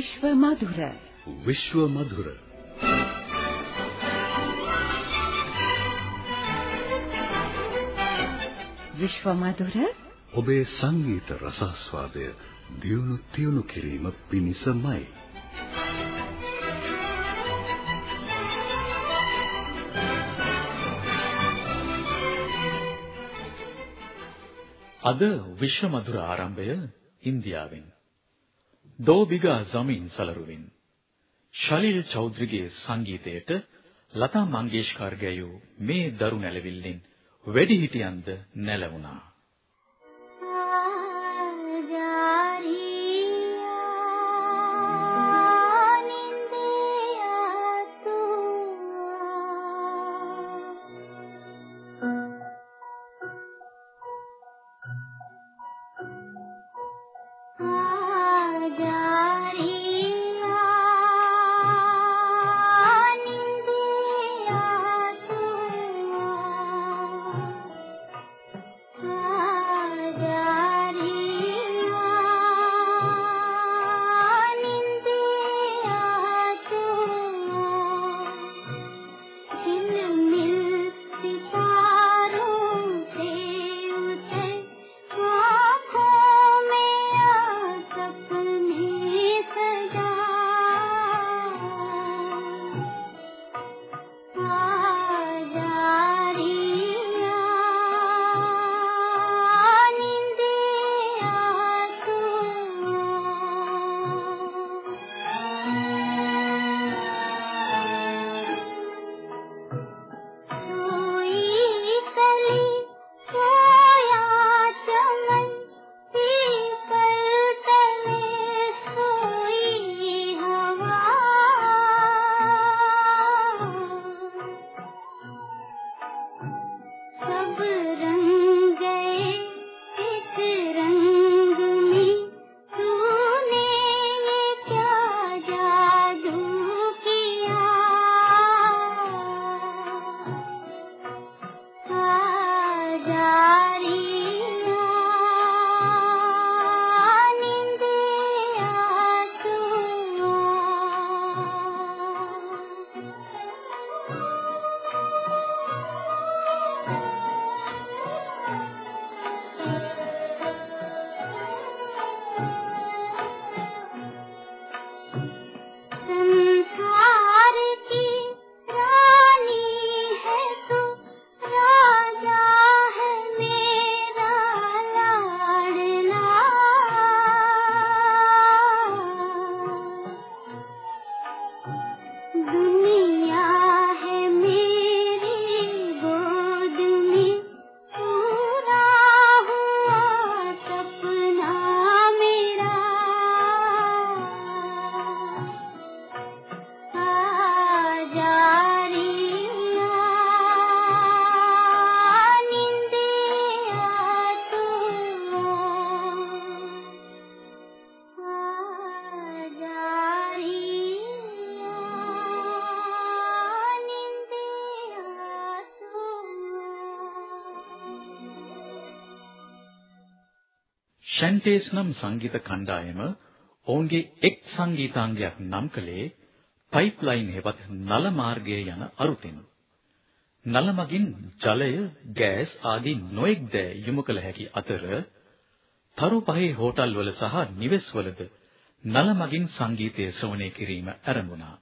විශ්ව මధుර විශ්ව මధుර විශ්ව මధుර ඔබේ සංගීත රසාස්වාදය දියුණු තියුණු කිරීම පිණිසමයි අද විශ්ව මధుර ආරම්භය ඉන්දියාවෙන් දෝ බිගා ਜ਼මීන් සලරුවෙන්. ශලිල් චෞධරිගේ සංගීතයට ලතා මංගেশකර් ගැයූ මේ දරු නැලවිල්ලෙන් වැඩිහිටියන්ද නැලවුණා. ෂැන්ටේස් නම් සංගීත කණ්ඩායම ඔවුන්ගේ එක් සංගීතාංගයක් නම් කළේ පයිප්ලයින් හෙවත් නල මාර්ගය යන අරුතෙන්. නල මගින් ජලය, ගෑස් ආදී නොඑක් දෑ යොමු කළ හැකි අතර තරු පහේ හෝටල්වල සහ නිවෙස්වලද නල මගින් සංගීතය ශ්‍රවණය කිරීම ආරම්භුණා.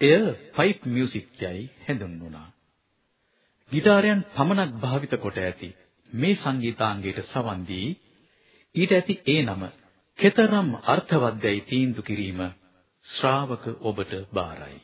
එය පයිප් මියුසික් යයි හැඳින්වුණා. ගිටාරයන් පමණක් භාවිත කොට ඇති මේ සංගීතාංගයට සවන් දී ඊට ඇති ඒ නම කෙතරම් අර්ථවත්දැයි තීන්දුව කිරීම ශ්‍රාවක ඔබට බාරයි.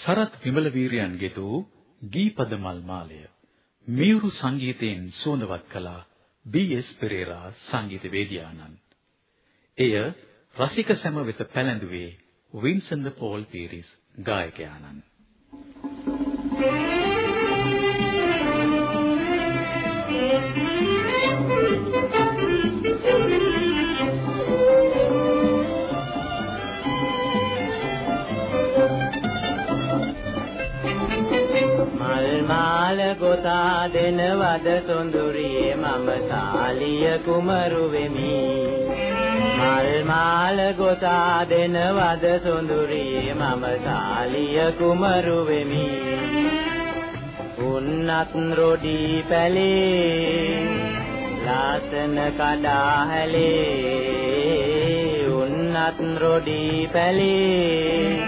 සරත් විමලවීරයන් ගෙතූ ගීපද මල් මාලය මියුරු සංගීතයෙන් සුවඳවත් කළා බී.එස්. පෙරේරා සංගීතවේදියාණන්. එය රසික සැම වෙත පැලැඳුවේ වින්සන් ද පෝල් පීරිස් ගායකයාණන්. Thank you. මාල ගොතා දෙනවද සොඳුරියේ මම සාලිය කුමරු වෙමි. මල් මාල ගොතා දෙනවද සොඳුරියේ මම සාලිය කුමරු වෙමි. උන්නත් රොඩි පැලේ ලාසන කඩා හැලේ. උන්නත් රොඩි පැලේ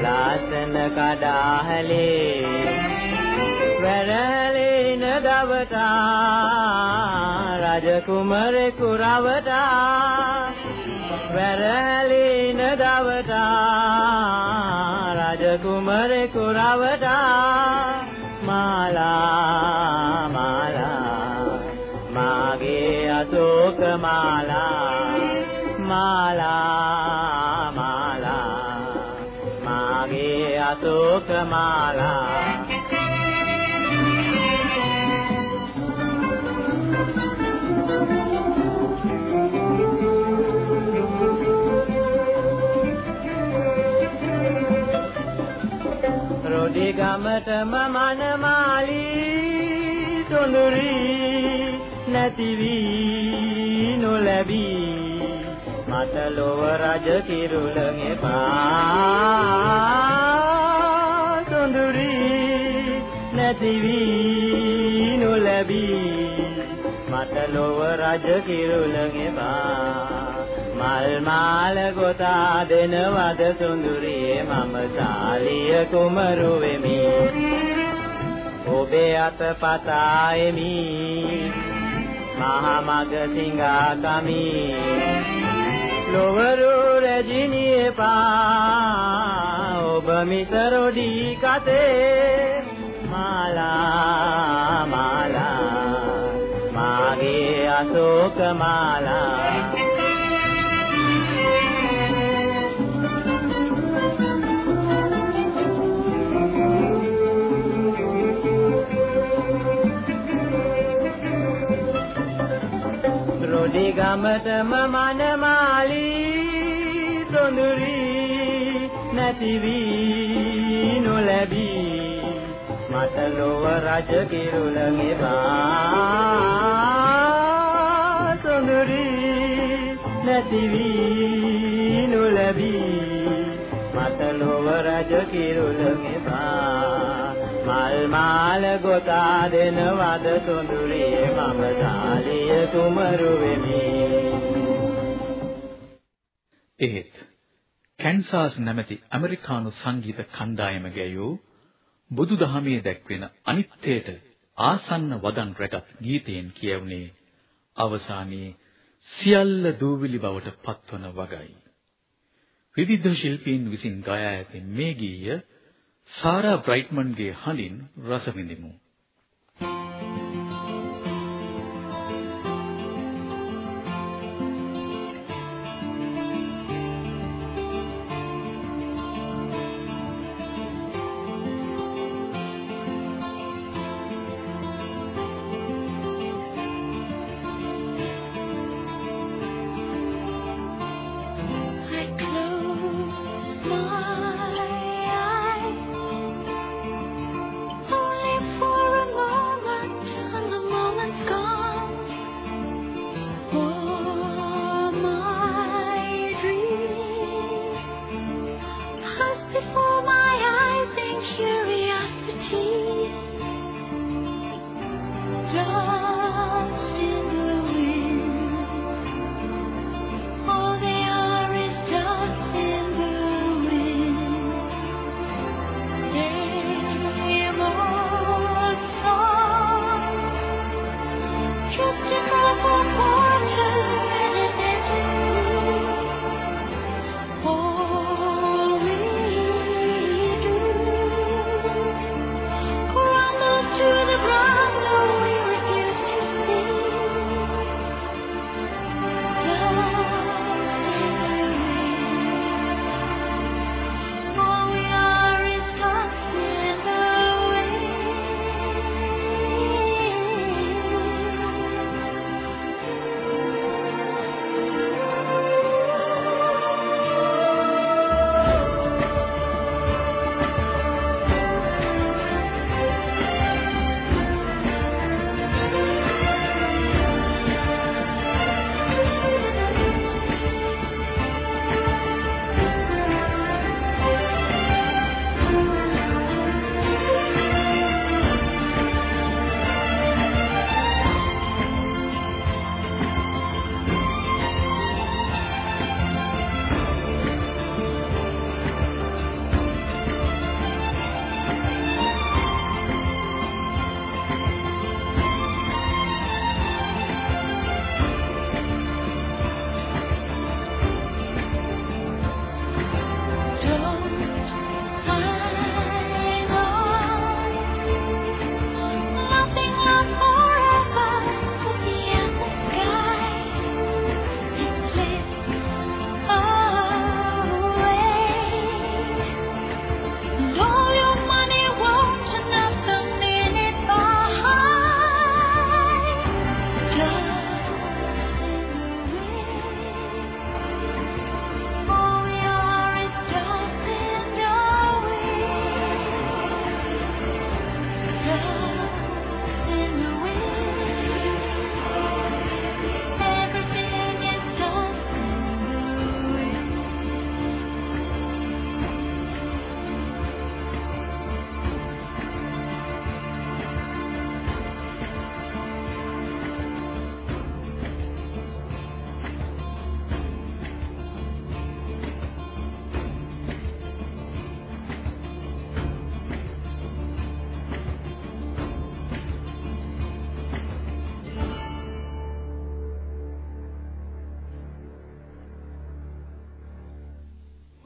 ලාසන කඩා හැලේ. වැරලින දවතා රජ කුමරෙකු රවතා වැරලින දවතා රජ කුමරෙකු රවතා මාලා මාලා මාගේ අශෝක මාලා. මාලා මාලා මාගේ අශෝක මාලා. ගමටම මනමාලි සොඳුරි නැති වී නොලැබී මට ලොව රජ කිරුළන් එපා සොඳුරි නැති වී නොලැබී. මට ලොව රජ කිරුළන් එපා. මල් මාල ගොතා දෙනවද සුඳුරියේ මම සාලිය කුමරු වෙමි. ඔබේ අත පතා එමි. මහ මග සිඟා කමි. ලොවරු රජිනියේ පා ඔබ මිතරොඩි කතේ. මාලා මාලා මාගේ අශෝක මාලා. රොඩි ගමටම මනමාලි සොඳුරි නැති වී නොලැබී. මට ලොව රජ කිරුළන් එපා සොඳුරි නැති වී නොලැබී මට ලොව රජ කිරුළන් එපා මල් මාල ගොතා දෙනවද සොඳුරියේ මම සාලිය කුමරු වෙමි. එහෙත් කැන්සාස් නැමැති ඇමරිකානු සංගීත කණ්ඩායම ගැයූ බුදුදහමේ දැක්වෙන අනිත්‍යයට ආසන්න වදන් රැගත් ගීතයෙන් කියවුනේ අවසානයේ සියල්ල දූවිලි බවට පත්වන වගයි. විවිධ ශිල්පීන් විසින් ගයා ඇති මේ ගීය සාරා බ්‍රයිට්මන්ගේ හඬින් රස විඳිමු.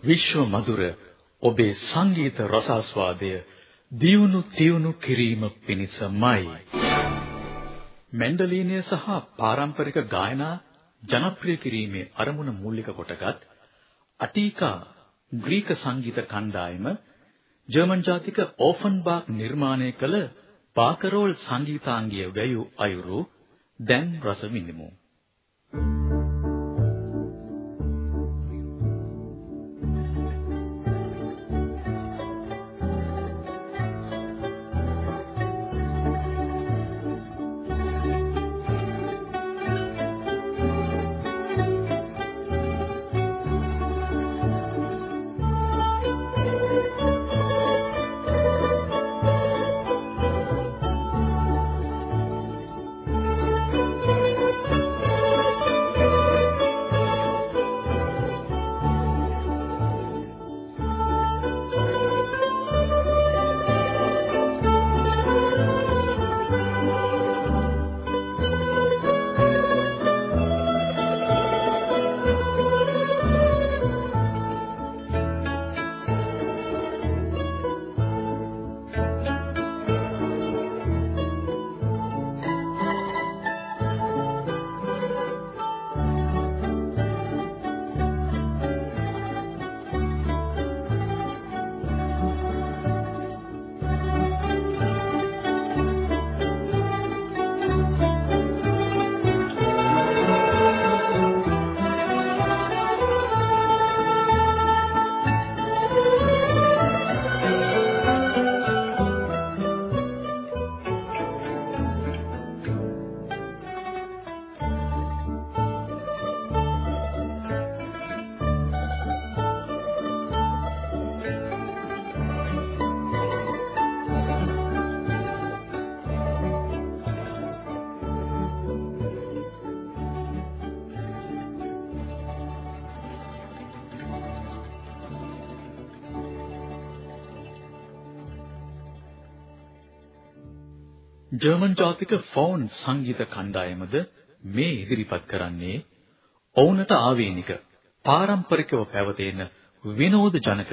විශ්ව මధుර ඔබේ සංගීත රසාස්වාදය දියුණු තියුණු කිරීම පිණිසමයි. මැන්ඩලිනය සහ පාරම්පරික ගායනා ජනප්‍රිය කිරීමේ අරමුණ මූලික කොටගත් අටීකා ග්‍රීක සංගීත කණ්ඩායම ජර්මන් ජාතික ඕෆන්බාක් නිර්මාණය කළ පාකරෝල් සංගීතාංගය වැයූ අයුරු දැන් රස විඳිමු. ජර්මන් ජාතික ෆෝන් සංගීත කණ්ඩායමද මේ ඉදිරිපත් කරන්නේ ඔවුන්ට ආවේනික පාරම්පරිකව පැවතෙන විනෝද ජනක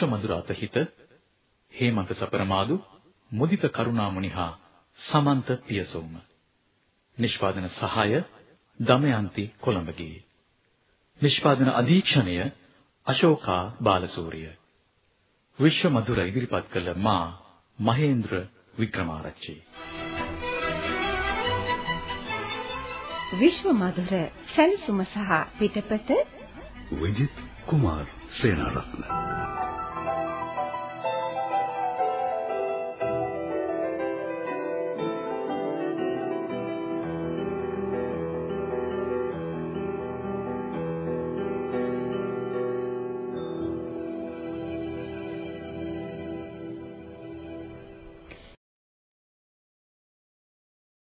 විශ්ව මధుර අතහිත හේමන්ත සපරමාදු මුදිත කරුණාමුනිහා සමන්ත පියසෝම. නිෂ්පාදන සහාය දමයන්ති කොළඹගේ. නිෂ්පාදන අධීක්ෂණය අශෝකා බාලසූරිය. විශ්ව මధుර ඉදිරිපත් කළ මා මහේන්ද්‍ර වික්‍රමාරච්චි. විශ්ව මధుර සැලසුම සහ පිටපත විජිත් කුමාර් සේනාරත්න.